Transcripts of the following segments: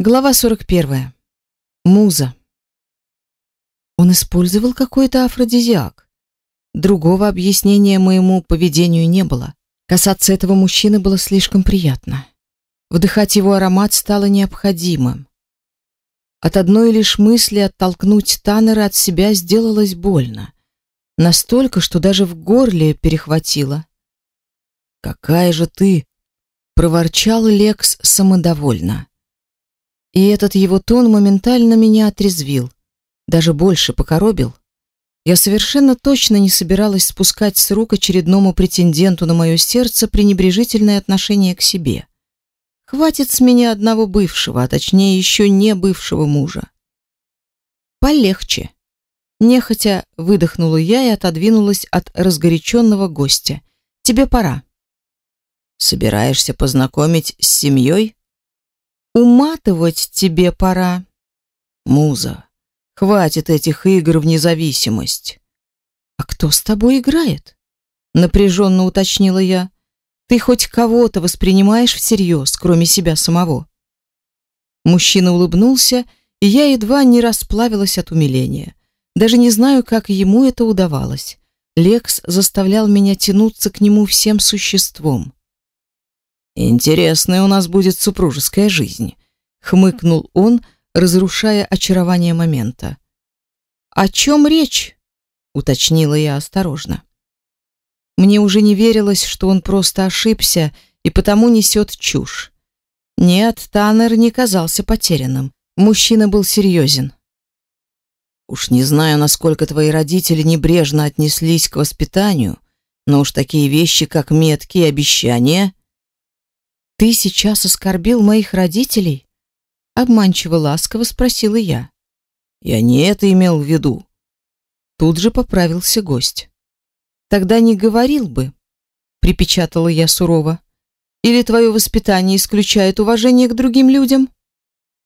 Глава 41. Муза. Он использовал какой-то афродизиак. Другого объяснения моему поведению не было. Касаться этого мужчины было слишком приятно. Вдыхать его аромат стало необходимым. От одной лишь мысли оттолкнуть Таннера от себя сделалось больно. Настолько, что даже в горле перехватило. «Какая же ты!» — проворчал Лекс самодовольно. И этот его тон моментально меня отрезвил, даже больше покоробил. Я совершенно точно не собиралась спускать с рук очередному претенденту на мое сердце пренебрежительное отношение к себе. Хватит с меня одного бывшего, а точнее еще не бывшего мужа. Полегче. Нехотя выдохнула я и отодвинулась от разгоряченного гостя. Тебе пора. Собираешься познакомить с семьей? Уматывать тебе пора. Муза, хватит этих игр в независимость. А кто с тобой играет? Напряженно уточнила я. Ты хоть кого-то воспринимаешь всерьез, кроме себя самого? Мужчина улыбнулся, и я едва не расплавилась от умиления. Даже не знаю, как ему это удавалось. Лекс заставлял меня тянуться к нему всем существом. Интересная у нас будет супружеская жизнь, хмыкнул он, разрушая очарование момента. О чем речь? уточнила я осторожно. Мне уже не верилось, что он просто ошибся и потому несет чушь. Нет, Таннер не казался потерянным. Мужчина был серьезен. Уж не знаю, насколько твои родители небрежно отнеслись к воспитанию, но уж такие вещи, как метки и обещания, «Ты сейчас оскорбил моих родителей?» Обманчиво ласково спросила я. «Я не это имел в виду». Тут же поправился гость. «Тогда не говорил бы», припечатала я сурово. «Или твое воспитание исключает уважение к другим людям?»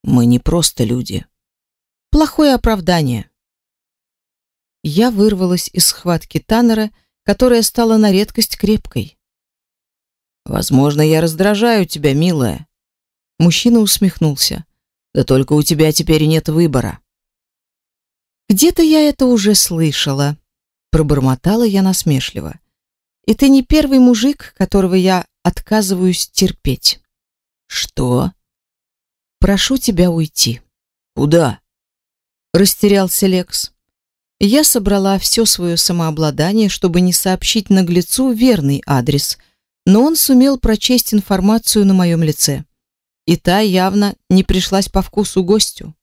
«Мы не просто люди». «Плохое оправдание». Я вырвалась из схватки Таннера, которая стала на редкость крепкой. Возможно, я раздражаю тебя, милая. Мужчина усмехнулся. Да только у тебя теперь нет выбора. Где-то я это уже слышала, пробормотала я насмешливо. И ты не первый мужик, которого я отказываюсь терпеть. Что? Прошу тебя уйти. Куда? Растерялся Лекс. Я собрала все свое самообладание, чтобы не сообщить наглецу верный адрес, но он сумел прочесть информацию на моем лице. И та явно не пришлась по вкусу гостю.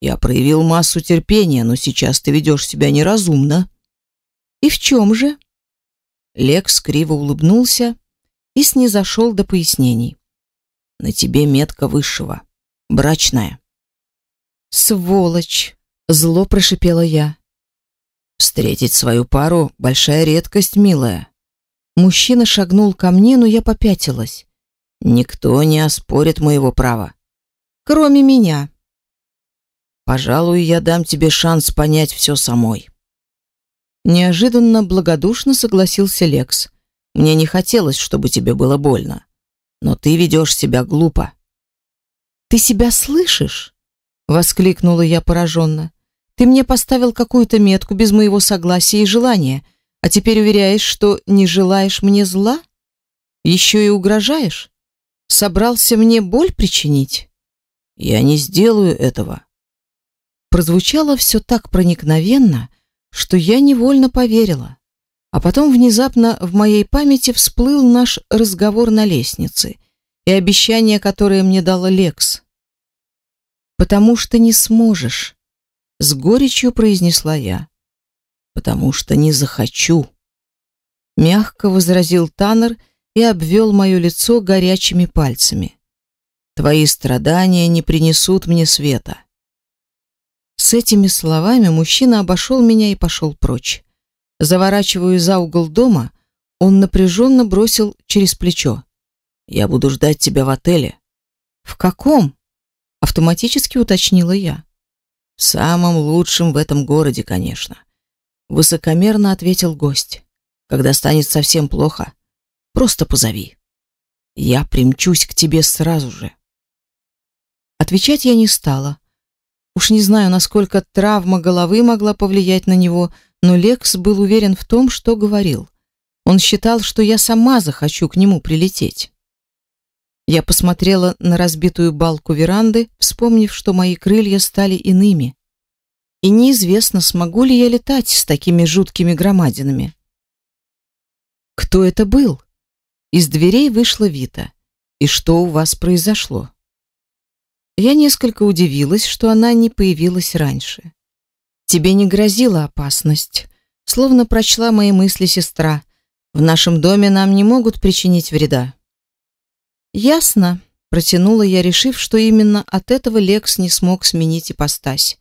Я проявил массу терпения, но сейчас ты ведешь себя неразумно. И в чем же? Лекс криво улыбнулся и снизошел до пояснений. На тебе метка высшего, брачная. Сволочь, зло прошипела я. Встретить свою пару большая редкость, милая. Мужчина шагнул ко мне, но я попятилась. Никто не оспорит моего права, кроме меня. Пожалуй, я дам тебе шанс понять все самой. Неожиданно благодушно согласился Лекс. Мне не хотелось, чтобы тебе было больно, но ты ведешь себя глупо. Ты себя слышишь? воскликнула я пораженно. Ты мне поставил какую-то метку без моего согласия и желания а теперь уверяешь, что не желаешь мне зла? Еще и угрожаешь? Собрался мне боль причинить? Я не сделаю этого. Прозвучало все так проникновенно, что я невольно поверила. А потом внезапно в моей памяти всплыл наш разговор на лестнице и обещание, которое мне дала Лекс. «Потому что не сможешь», — с горечью произнесла я потому что не захочу. Мягко возразил Таннер и обвел мое лицо горячими пальцами. Твои страдания не принесут мне света. С этими словами мужчина обошел меня и пошел прочь. Заворачивая за угол дома, он напряженно бросил через плечо. «Я буду ждать тебя в отеле». «В каком?» — автоматически уточнила я. «В самом лучшем в этом городе, конечно. Высокомерно ответил гость. Когда станет совсем плохо, просто позови. Я примчусь к тебе сразу же. Отвечать я не стала. Уж не знаю, насколько травма головы могла повлиять на него, но Лекс был уверен в том, что говорил. Он считал, что я сама захочу к нему прилететь. Я посмотрела на разбитую балку веранды, вспомнив, что мои крылья стали иными. И неизвестно, смогу ли я летать с такими жуткими громадинами. Кто это был? Из дверей вышла Вита. И что у вас произошло? Я несколько удивилась, что она не появилась раньше. Тебе не грозила опасность, словно прочла мои мысли сестра. В нашем доме нам не могут причинить вреда. Ясно, протянула я, решив, что именно от этого Лекс не смог сменить ипостась.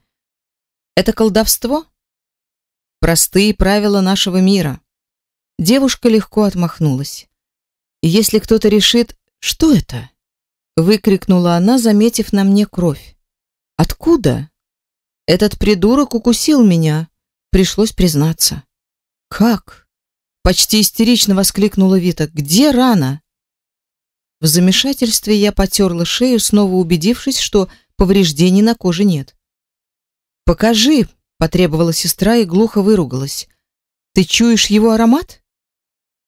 Это колдовство? Простые правила нашего мира. Девушка легко отмахнулась. Если кто-то решит, что это? выкрикнула она, заметив на мне кровь. Откуда? Этот придурок укусил меня, пришлось признаться. Как? Почти истерично воскликнула Вита. Где рана? В замешательстве я потерла шею, снова убедившись, что повреждений на коже нет. «Покажи!» — потребовала сестра и глухо выругалась. «Ты чуешь его аромат?»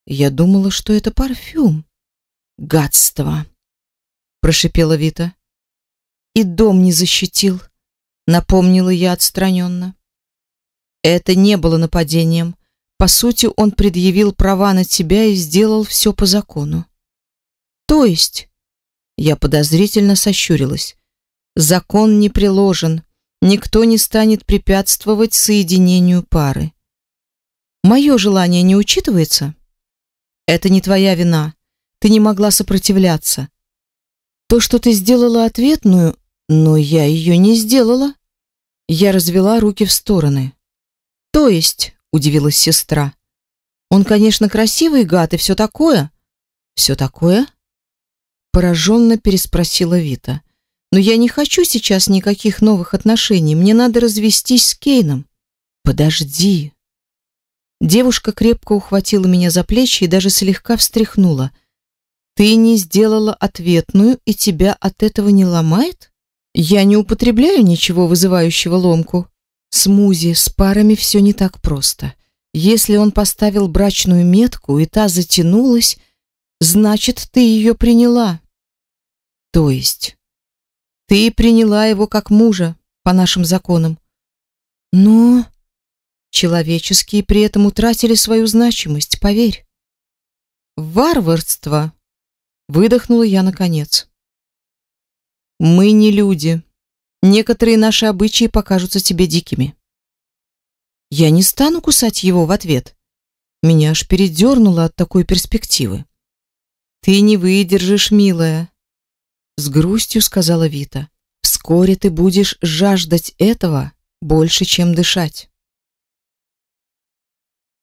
Я думала, что это парфюм. «Гадство!» — прошипела Вита. «И дом не защитил», — напомнила я отстраненно. «Это не было нападением. По сути, он предъявил права на тебя и сделал все по закону. То есть, я подозрительно сощурилась. Закон не приложен, никто не станет препятствовать соединению пары. Мое желание не учитывается? Это не твоя вина. Ты не могла сопротивляться. То, что ты сделала ответную, но я ее не сделала. Я развела руки в стороны. То есть, удивилась сестра. Он, конечно, красивый гад и все такое. Все такое? Пораженно переспросила Вита. Но я не хочу сейчас никаких новых отношений. Мне надо развестись с Кейном. Подожди. Девушка крепко ухватила меня за плечи и даже слегка встряхнула. Ты не сделала ответную, и тебя от этого не ломает? Я не употребляю ничего вызывающего ломку. С Музи, с парами все не так просто. Если он поставил брачную метку, и та затянулась, значит, ты ее приняла. То есть ты приняла его как мужа по нашим законам. Но человеческие при этом утратили свою значимость, поверь. Варварство, выдохнула я наконец. Мы не люди. Некоторые наши обычаи покажутся тебе дикими. Я не стану кусать его в ответ. Меня аж передернуло от такой перспективы. Ты не выдержишь, милая, с грустью сказала Вита. Вскоре ты будешь жаждать этого больше, чем дышать.